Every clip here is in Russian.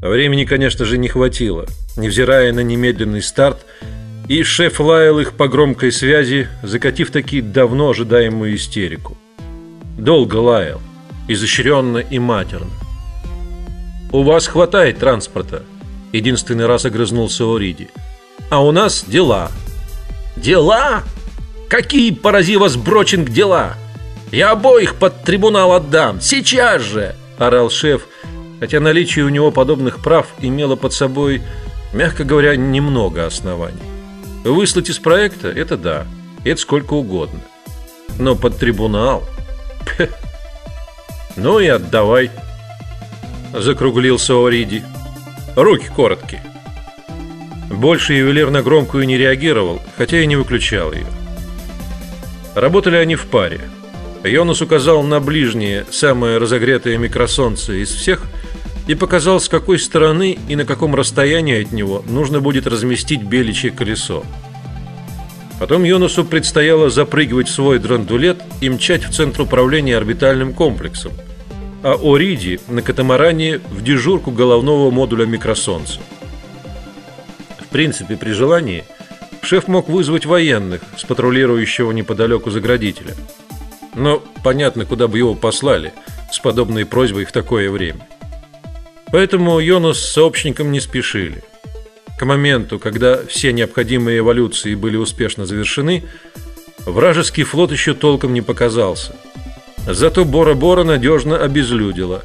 Времени, конечно же, не хватило, невзирая на немедленный старт, и шеф лаял их по громкой связи, закатив таки давно ожидаемую истерику. Долго лаял, изощренно и матерно. У вас хватает транспорта, единственный раз огрызнулся Ориди. А у нас дела. Дела? Какие порази вас Брочинг дела? Я обоих под трибунал отдам сейчас же, орал шеф, хотя наличие у него подобных прав имело под собой, мягко говоря, немного оснований. Выслать из проекта это да, это сколько угодно, но под трибунал. Ну и отдавай. Закруглился Ориди. Руки короткие. Больше ювелир на громкую не реагировал, хотя и не выключал ее. Работали они в паре. Йонас указал на ближнее, самое разогретое микросолнце из всех и показал, с какой стороны и на каком расстоянии от него нужно будет разместить беличье колесо. Потом Йонасу предстояло запрыгивать в свой драндулет и мчать в центр управления орбитальным комплексом, а Ориди на катамаране в дежурку головного модуля микросолнца. В принципе, при желании шеф мог вызвать военных с патрулирующего неподалеку заградителя. Но понятно, куда бы его послали с подобной просьбой в такое время. Поэтому Йонас с сообщником не спешили. К моменту, когда все необходимые эволюции были успешно завершены, вражеский флот еще толком не показался. Зато Бора-Бора надежно обезлюдила,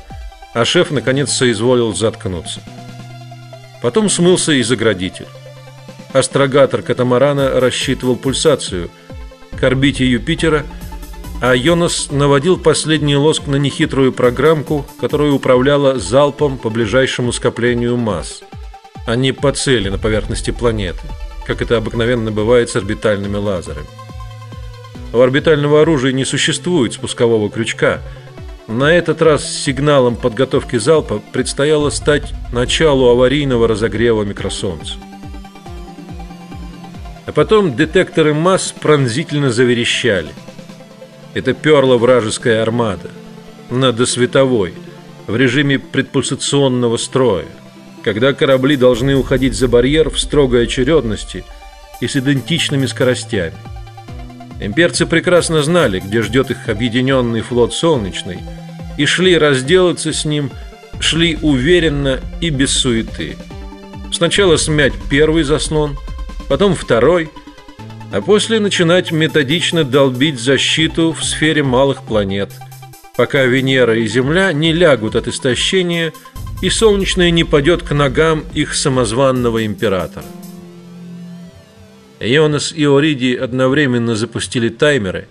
а шеф наконец соизволил заткнуться. Потом смылся и заградитель. Астрогатор катамарана рассчитывал пульсацию к орбите Юпитера – а Йонас наводил последний лоск на нехитрую программку, которая управляла залпом по ближайшему скоплению масс, а не по цели на поверхности планеты, как это обыкновенно бывает с орбитальными лазерами. У орбитального оружия не существует спускового крючка. На этот раз сигналом подготовки залпа предстояло стать началу аварийного разогрева микросолнца. А потом детекторы масс пронзительно заверещали – это перла вражеская армада на досветовой в режиме предпульсационного строя, когда корабли должны уходить за барьер в строгой очередности и с идентичными скоростями. Имперцы прекрасно знали, где ждет их объединенный флот Солнечный, и шли разделаться с ним, шли уверенно и без суеты. Сначала смять первый заслон, потом второй – а после начинать методично долбить защиту в сфере малых планет, пока Венера и Земля не лягут от истощения и солнечное не падет к ногам их самозванного императора. Ионас и Ориди одновременно запустили таймеры,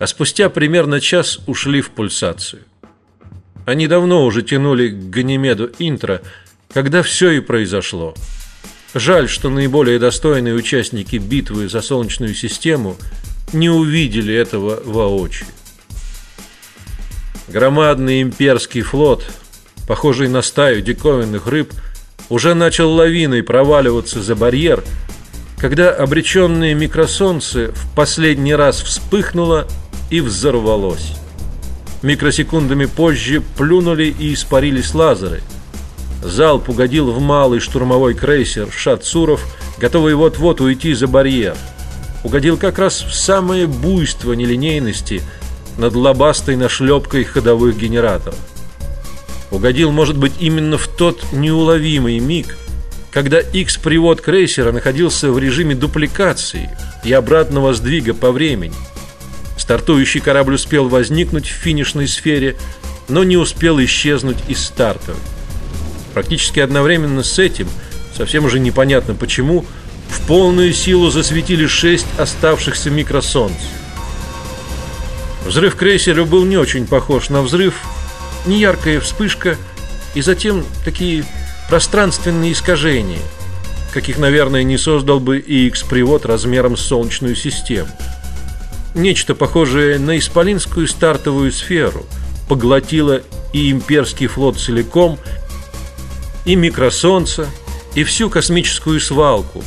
а спустя примерно час ушли в пульсацию. Они давно уже тянули к Ганимеду интро, когда все и произошло. Жаль, что наиболее достойные участники битвы за солнечную систему не увидели этого воочию. Громадный имперский флот, похожий на стаю диковинных рыб, уже начал лавиной проваливаться за барьер, когда обреченное микросолнце в последний раз вспыхнуло и взорвалось. Микросекундами позже плюнули и испарились лазеры – Залп угодил в малый штурмовой крейсер Шатсуров, готовый вот-вот уйти за барьер. Угодил как раз в самое буйство нелинейности над лобастой нашлепкой ходовых генераторов. Угодил, может быть, именно в тот неуловимый миг, когда X-привод крейсера находился в режиме дупликации и обратного сдвига по времени. Стартующий корабль успел возникнуть в финишной сфере, но не успел исчезнуть из стартовой. Практически одновременно с этим, совсем уже непонятно почему, в полную силу засветили шесть оставшихся микросолнц. Взрыв крейсера был не очень похож на взрыв, не яркая вспышка и затем такие пространственные искажения, каких, наверное, не создал бы и X-привод размером с солнечную систему. Нечто похожее на исполинскую стартовую сферу поглотило и имперский флот целиком, и микросолнце, и всю космическую свалку,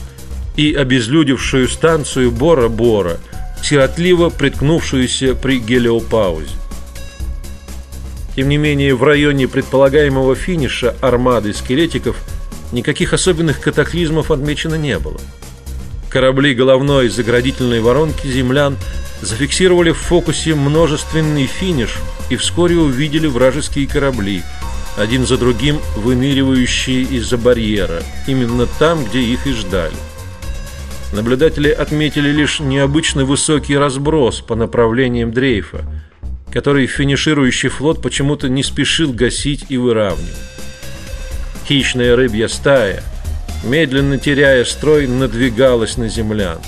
и обезлюдевшую станцию Бора-Бора, сиротливо приткнувшуюся при гелиопаузе. Тем не менее, в районе предполагаемого финиша армады скелетиков никаких особенных катаклизмов отмечено не было. Корабли головной заградительной воронки землян зафиксировали в фокусе множественный финиш и вскоре увидели вражеские корабли, один за другим выныривающие из-за барьера, именно там, где их и ждали. Наблюдатели отметили лишь необычно высокий разброс по направлениям дрейфа, который финиширующий флот почему-то не спешил гасить и выравнивать. Хищная рыбья стая, медленно теряя строй, надвигалась на землян,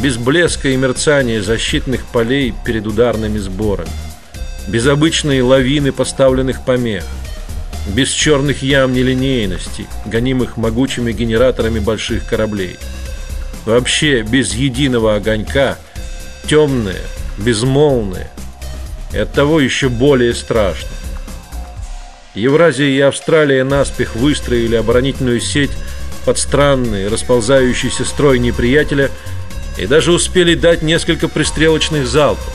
без блеска и мерцания защитных полей перед ударными сборами, без обычной лавины поставленных помех, без черных ям нелинейности, гонимых могучими генераторами больших кораблей. Вообще без единого огонька, темное, безмолвное, и оттого еще более страшно. Евразия и Австралия наспех выстроили оборонительную сеть под странный расползающийся строй неприятеля и даже успели дать несколько пристрелочных залпов.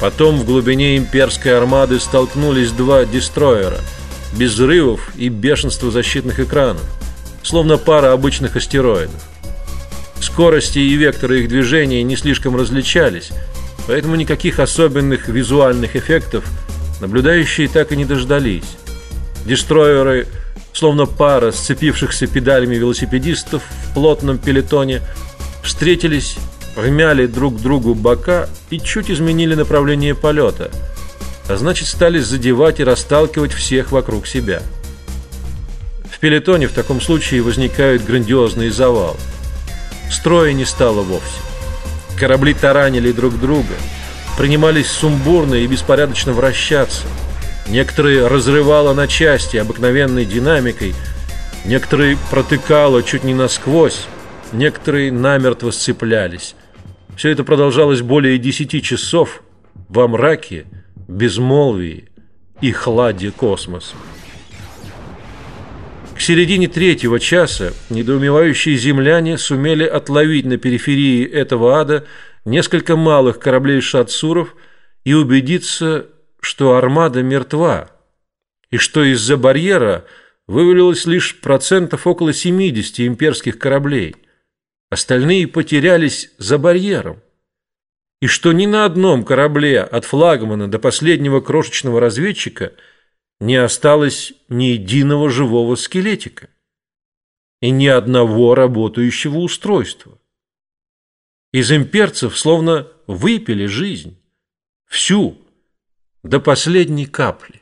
Потом в глубине имперской армады столкнулись два дестройера, без взрывов и бешенства защитных экранов, словно пара обычных астероидов. Скорости и векторы их движения не слишком различались, Поэтому никаких особенных визуальных эффектов наблюдающие так и не дождались. Дестройеры, словно пара сцепившихся педалями велосипедистов в плотном пелетоне, встретились, вмяли друг другу бока и чуть изменили направление полета, а значит стали задевать и расталкивать всех вокруг себя. В пелетоне в таком случае возникают грандиозные завалы. Строя не стало вовсе. Корабли таранили друг друга, принимались сумбурно и беспорядочно вращаться. Некоторые разрывало на части обыкновенной динамикой, некоторые протыкало чуть не насквозь, некоторые намертво сцеплялись. Все это продолжалось более десяти часов во мраке, безмолвии и хладе космоса. К середине третьего часа недоумевающие земляне сумели отловить на периферии этого ада несколько малых кораблей шатсуров и убедиться, что армада мертва, и что из-за барьера вывалилось лишь процентов около 70 имперских кораблей. Остальные потерялись за барьером. И что ни на одном корабле от флагмана до последнего крошечного разведчика – не осталось ни единого живого скелетика и ни одного работающего устройства. Из имперцев словно выпили жизнь, всю, до последней капли.